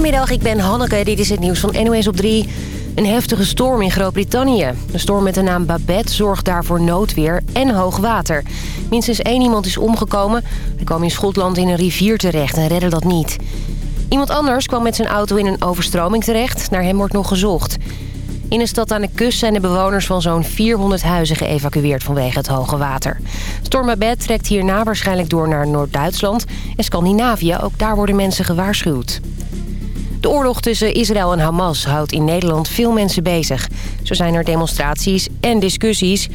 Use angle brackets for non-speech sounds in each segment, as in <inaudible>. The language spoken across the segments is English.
Goedemiddag, ik ben Hanneke. Dit is het nieuws van NOS op 3. Een heftige storm in Groot-Brittannië. De storm met de naam Babette zorgt daarvoor noodweer en hoog water. Minstens één iemand is omgekomen. Hij kwam in Schotland in een rivier terecht en redde dat niet. Iemand anders kwam met zijn auto in een overstroming terecht. Naar hem wordt nog gezocht. In een stad aan de kust zijn de bewoners van zo'n 400 huizen geëvacueerd vanwege het hoge water. Storm Babette trekt hierna waarschijnlijk door naar Noord-Duitsland en Scandinavië. Ook daar worden mensen gewaarschuwd. De oorlog tussen Israël en Hamas houdt in Nederland veel mensen bezig. Zo zijn er demonstraties en discussies.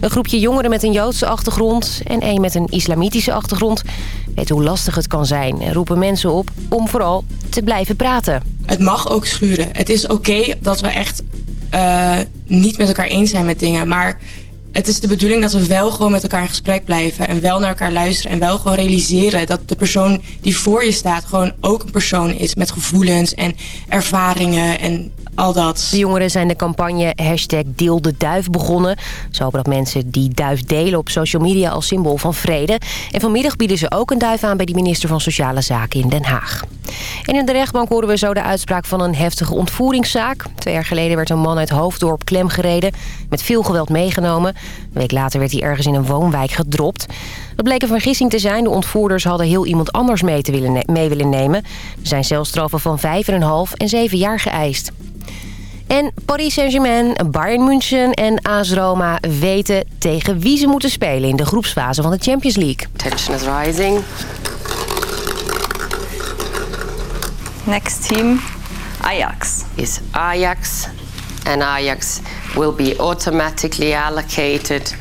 Een groepje jongeren met een Joodse achtergrond en één met een islamitische achtergrond... weet hoe lastig het kan zijn en roepen mensen op om vooral te blijven praten. Het mag ook schuren. Het is oké dat we echt uh, niet met elkaar eens zijn met dingen. Maar het is de bedoeling dat we wel gewoon met elkaar in gesprek blijven. En wel naar elkaar luisteren. En wel gewoon realiseren dat de persoon die voor je staat... gewoon ook een persoon is met gevoelens en ervaringen en al dat. De jongeren zijn de campagne hashtag Deel de Duif begonnen. Ze hopen dat mensen die duif delen op social media als symbool van vrede. En vanmiddag bieden ze ook een duif aan bij de minister van Sociale Zaken in Den Haag. En in de rechtbank horen we zo de uitspraak van een heftige ontvoeringszaak. Twee jaar geleden werd een man uit Hoofddorp klemgereden, met veel geweld meegenomen. Een week later werd hij ergens in een woonwijk gedropt. Dat bleek een vergissing te zijn. De ontvoerders hadden heel iemand anders mee, te willen, mee willen nemen. Er zijn celstraffen van 5,5 en 7 jaar geëist. En Paris Saint-Germain, Bayern München en AS Roma weten tegen wie ze moeten spelen in de groepsfase van de Champions League. Tension is rising. Next team, Ajax. Is Ajax. And Ajax will be automatically allocated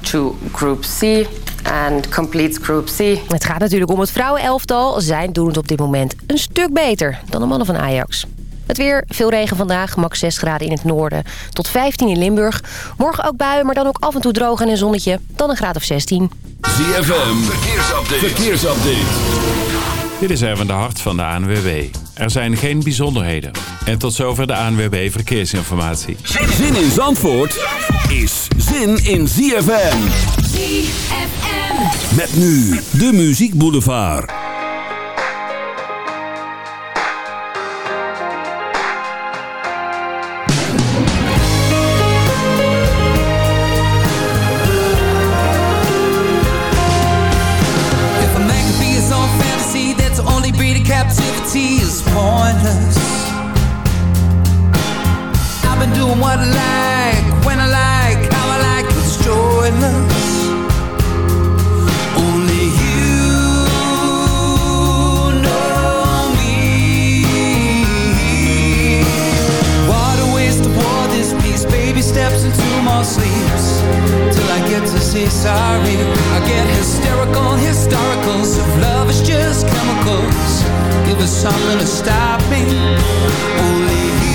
to Group C and completes Group C. Het gaat natuurlijk om het vrouwenelftal. Zij doen het op dit moment een stuk beter dan de mannen van Ajax. Het weer, veel regen vandaag, max 6 graden in het noorden. Tot 15 in Limburg. Morgen ook buien, maar dan ook af en toe droog en een zonnetje. Dan een graad of 16. ZFM, verkeersupdate. verkeersupdate. Dit is even de hart van de ANWB. Er zijn geen bijzonderheden. En tot zover de ANWB Verkeersinformatie. Zin in Zandvoort is zin in ZFM. ZFM. Met nu de Muziek Boulevard. Captivity is pointless. I've been doing what I like, when I like, how I like, it's joyless. Only you know me. What a waste of war this piece. Baby steps into more sleeps till I get to say sorry. I get hysterical, historicals. If love is just chemicals, give us something to stop me. Only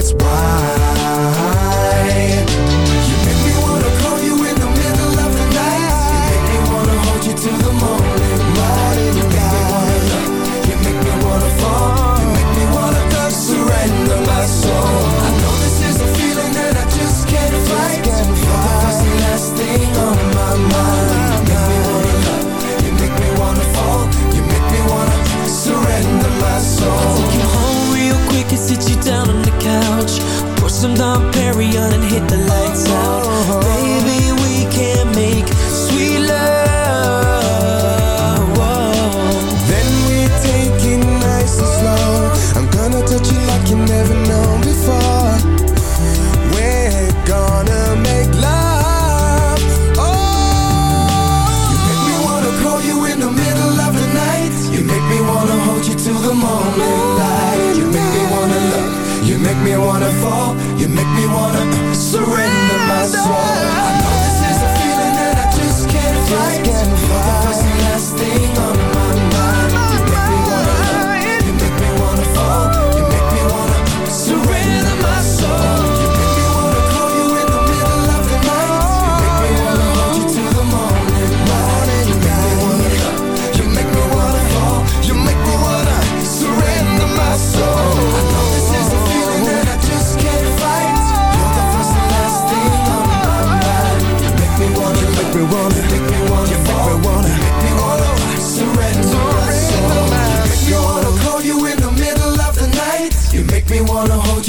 that's why. some Dom Perignon and hit the lights out. Uh-huh. wanna surrender my soul.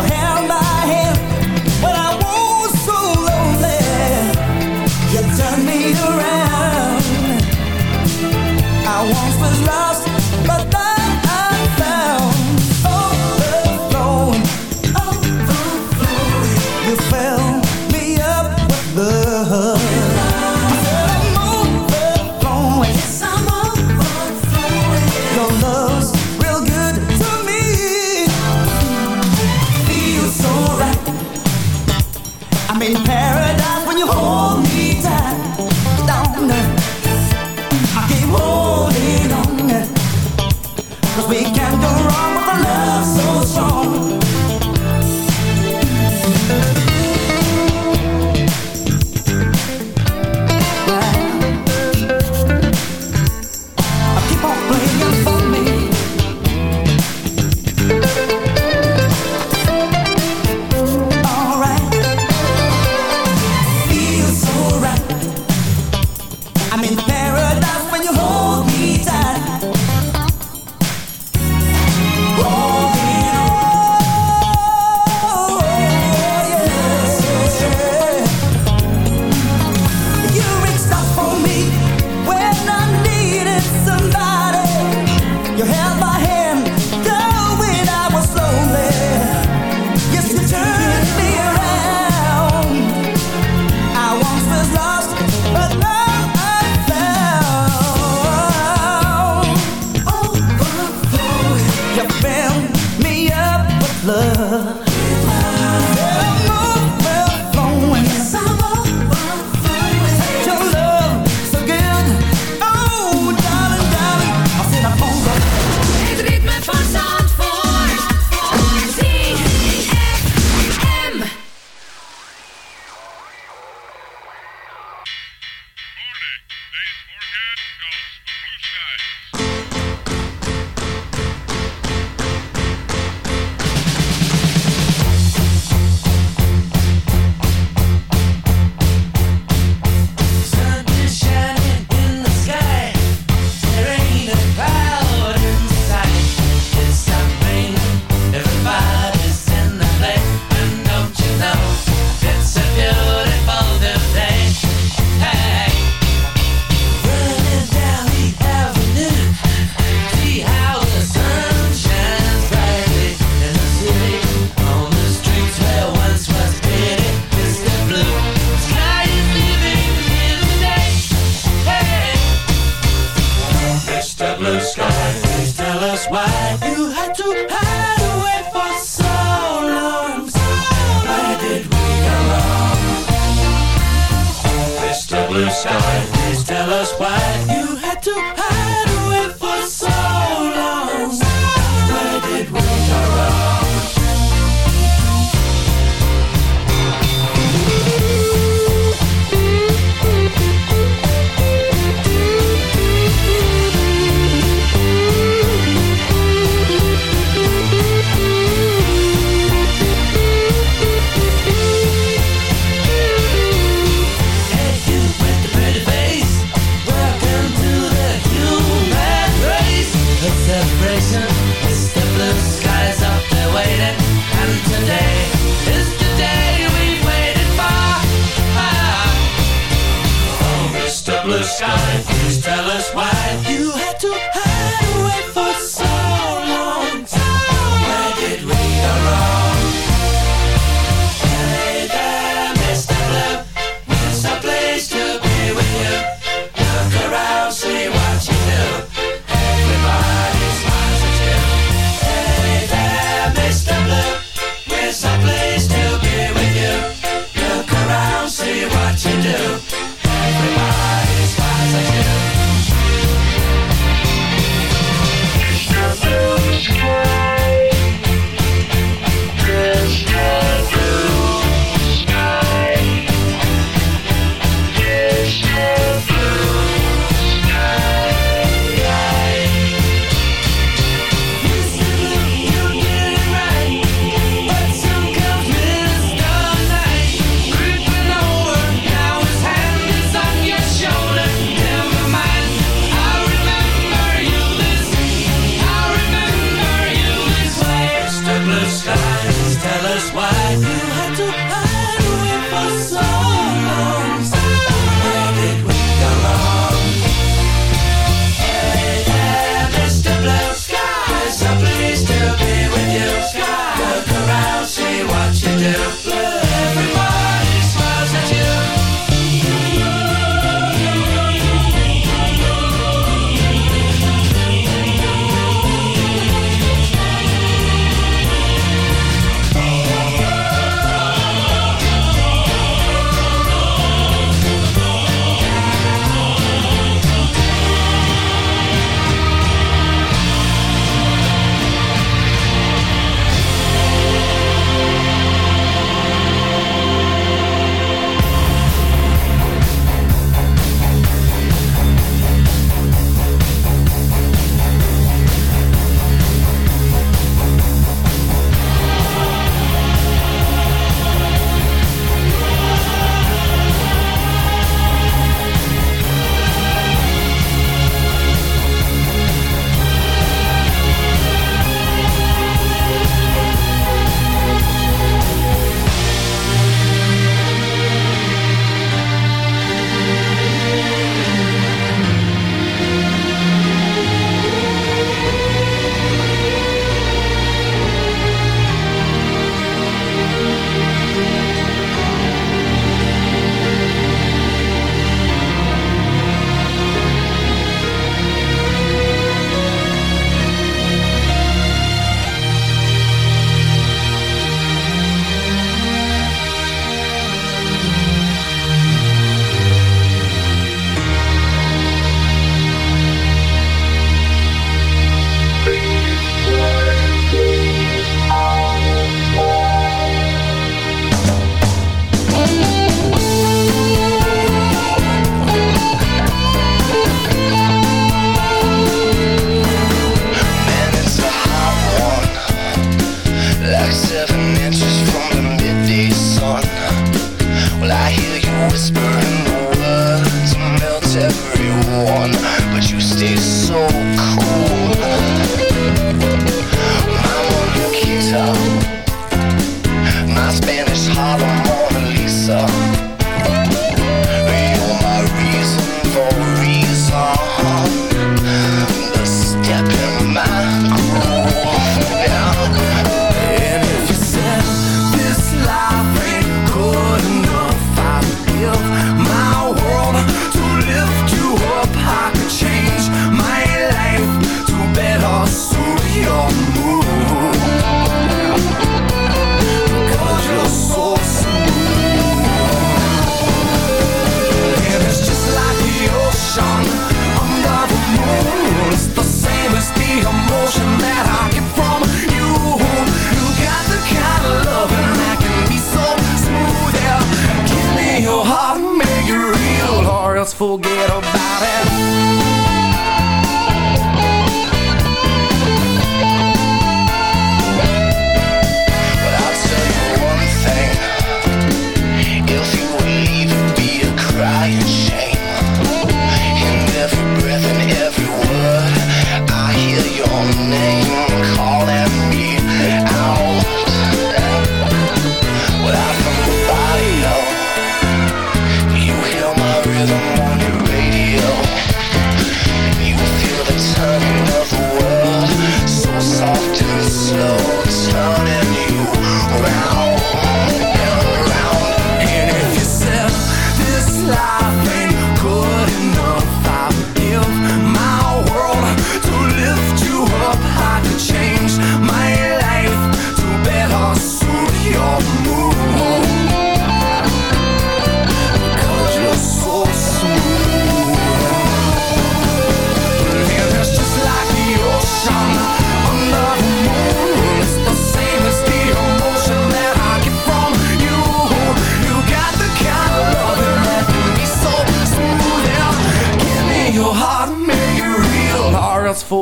Your hair.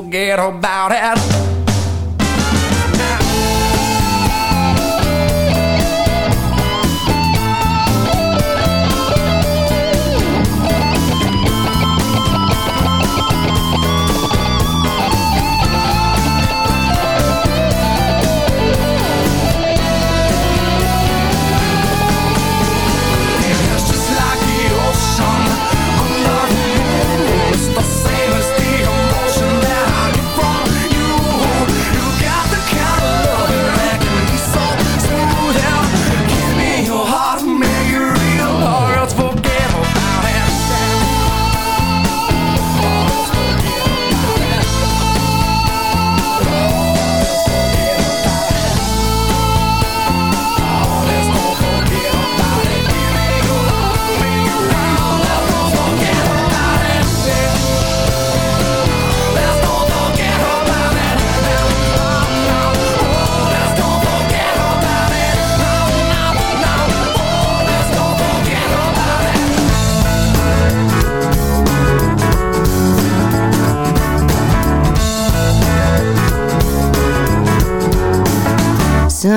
Forget about it.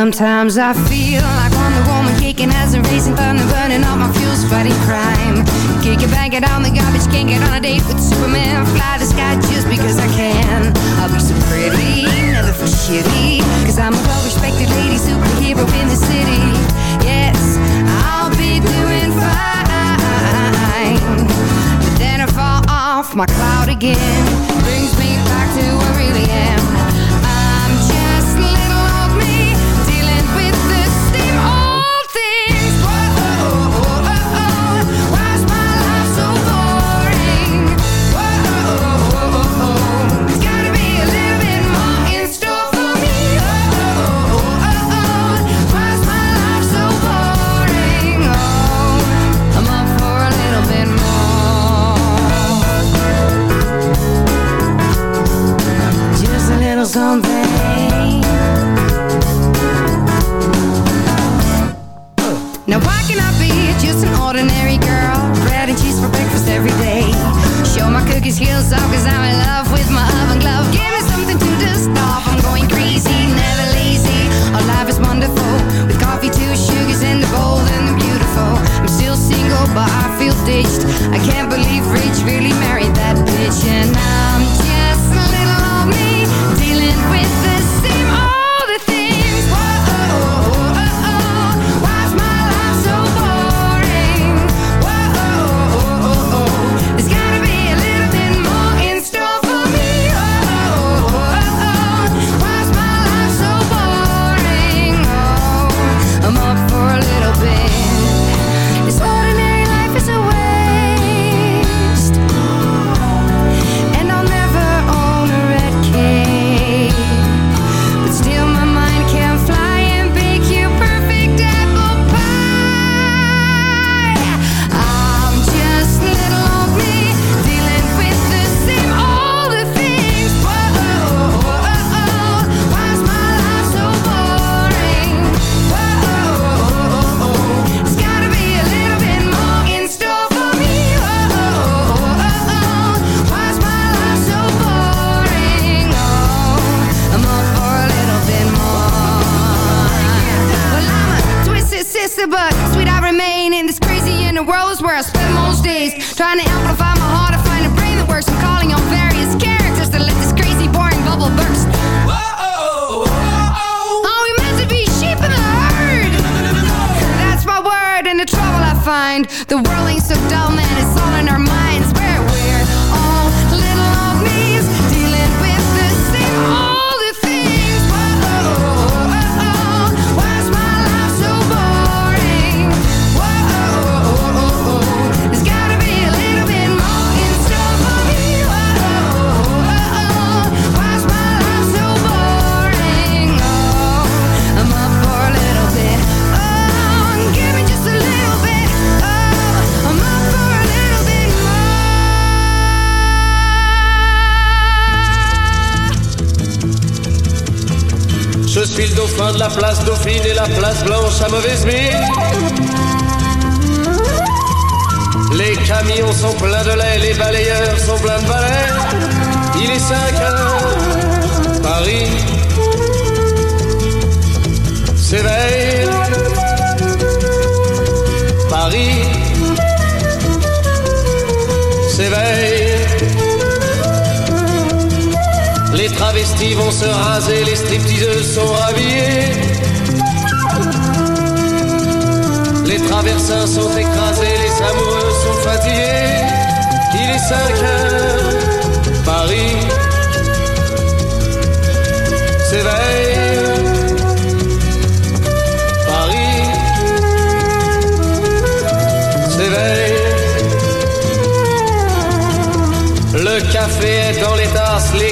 Sometimes I feel like Wonder Woman kicking as a racing thunder, burning all my fuels, fighting crime. Kick it, bang it on the garbage, can't get on a date with Superman. Fly the sky just because I can. I'll be so pretty, never feel shitty. Vont se raser, les stripteaseuses sont rhabillées. Les traversins sont écrasés, les amoureux sont fatigués. Il est 5 heures, Paris s'éveille. Paris s'éveille. Le café est dans les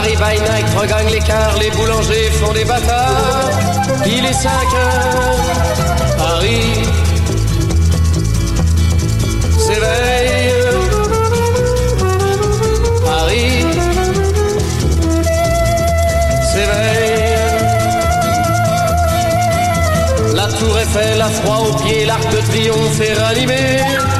Paris by night regagne l'écart, les boulangers font des bâtards. Il est 5 heures, Paris s'éveille. Paris s'éveille. La tour Eiffel, la froid aux pieds, l'arc de triomphe est ranimé.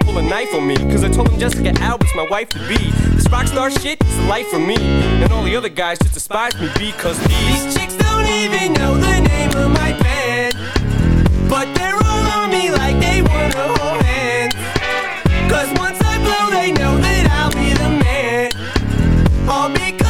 pull a knife on me. Cause I told him Jessica Alba's my wife to be. This rock star shit is the life for me. And all the other guys just despise me because these, these chicks don't even know the name of my band. But they're all on me like they wanna hold hands. Cause once I blow, they know that I'll be the man. All because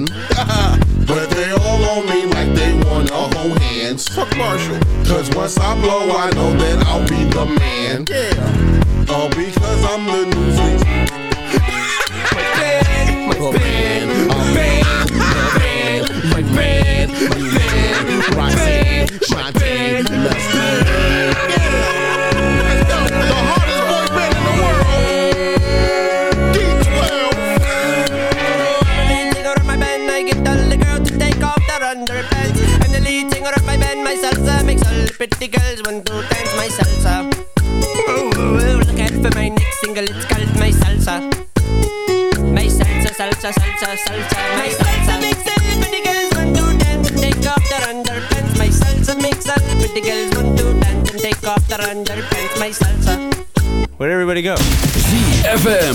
my band. <laughs> but they all on me like they wanna hold hands. Fuck Marshall. Cause once I blow, I know that I'll be the man. Yeah. All because I'm the newsies. my band, my band, my band, my band, my band, my band, Roxanne, Shantae, let's salsa makes all the pretty girls want to dance my salsa. Ooh, ooh, ooh, look out for my next single, it's called my salsa. My salsa, salsa, salsa, salsa, my salsa makes all the pretty girls want to dance and take off their underpants. My salsa makes all the pretty girls want to dance and take off their underpants. My salsa. Where'd everybody go? ZFM.